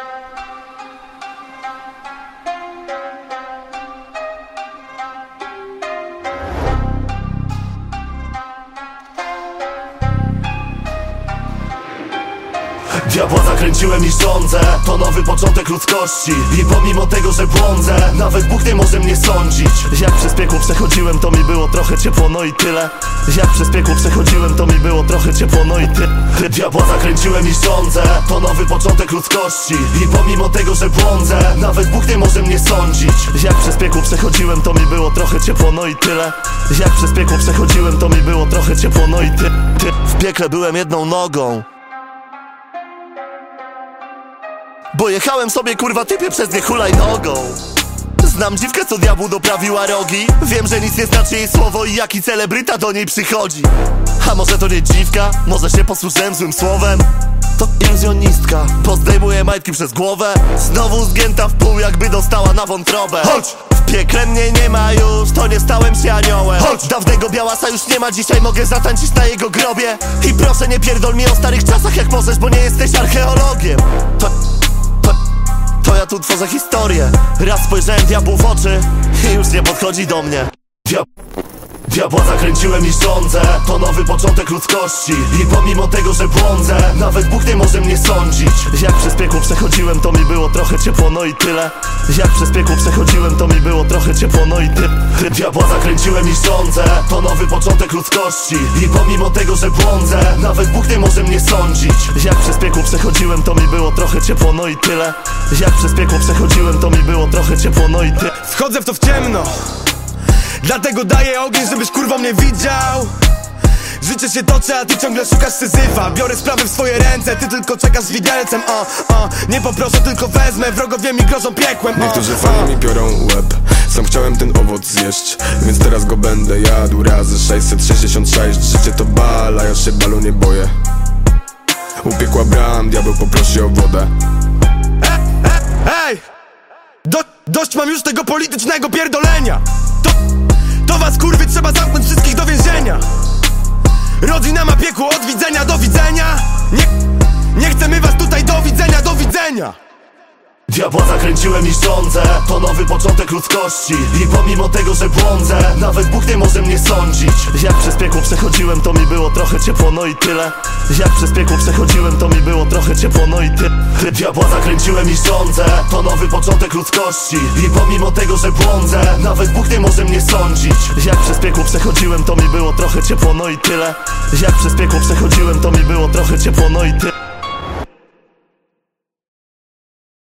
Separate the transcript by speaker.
Speaker 1: Thank you. Diabła zakręciłem i rządzę. To nowy początek ludzkości. I pomimo tego, że błądzę Nawet Bóg nie może mnie sądzić. Jak przez piekło przechodziłem, to mi było trochę ciepło, no i tyle. Jak przez piekło przechodziłem, to mi było trochę ciepło, no i ty, ty. Diabła zakręciłem i rządzę. To nowy początek ludzkości. I pomimo tego, że błądzę Nawet Bóg nie może mnie sądzić. Jak przez piekło przechodziłem, to mi było trochę ciepło, no i tyle. Jak przez piekło przechodziłem, to mi było trochę ciepło, no i ty, ty. W piekle byłem jedną nogą Bo jechałem sobie kurwa typie przez nie hulajnogą Znam dziwkę co diabłu doprawiła rogi. Wiem, że nic nie znaczy jej słowo i jaki celebryta do niej przychodzi. A może to nie dziwka? Może się posłużyłem złym słowem? To iluzjonistka Pozdejmuje majtki przez głowę. Znowu zgięta w pół jakby dostała na wątrobę. Chodź! W piekle mnie nie ma już, to nie stałem się aniołem. Chodź! Dawnego białasa już nie ma, dzisiaj mogę zatańczyć na jego grobie. I proszę nie pierdol mi o starych czasach jak możesz, bo nie jesteś archeologiem ja tu tworzę historię. Raz spojrzałem diabłu w oczy I już nie podchodzi do mnie. Diab... Diabła zakręciłem i rządzę. To nowy początek ludzkości. I pomimo tego, że błądzę Nawet Bóg nie może mnie sądzić. Jak przez piekło przechodziłem, to mi było trochę ciepło, no i tyle Jak przez piekło przechodziłem, to mi było trochę ciepło, no i ty, ty Diabła zakręciłem i rządzę. To nowy początek ludzkości. I pomimo tego, że błądzę Nawet Bóg nie może mnie sądzić. Jak przez piekło przechodziłem, to mi było trochę ciepło, no i tyle. Jak przez piekło przechodziłem, to mi było trochę ciepło, no i ty
Speaker 2: Wchodzę w to w ciemno. Dlatego daję ogień, żebyś kurwa mnie widział Życie się toczy, a ty ciągle szukasz syzyfa. Biorę sprawy w swoje ręce, ty tylko czekasz z widelcem o, o, Nie poproszę, tylko wezmę, wrogowie mi grożą piekłem o,
Speaker 3: Niektórzy fani mi biorą łeb. Sam chciałem ten owoc zjeść Więc teraz go będę jadł. Razy 666 Życie to bal, a ja się balu nie boję. Upiekła bram, diabeł poprosi o wodę.
Speaker 2: Ej! Do, dość mam już tego politycznego pierdolenia. To, to was kurwy trzeba zamknąć wszystkich do więzienia Rodzina ma piekło od widzenia do widzenia. Nie, nie chcemy was tutaj do widzenia, do widzenia.
Speaker 1: Diabła zakręciłem i rządzę. To nowy początek ludzkości. I pomimo tego, że błądzę Nawet Bóg nie może mnie sądzić piekło przechodziłem, to mi było trochę ciepło, no i tyle. Jak przez piekło przechodziłem, to mi było trochę ciepło, no i ty, ty Diabła zakręciłem i rządzę To nowy początek ludzkości I pomimo tego, że błądzę Nawet Bóg nie może mnie sądzić. Jak przez piekło przechodziłem, to mi było trochę ciepło, no i tyle. Jak przez piekło przechodziłem, to mi było trochę ciepło, no i ty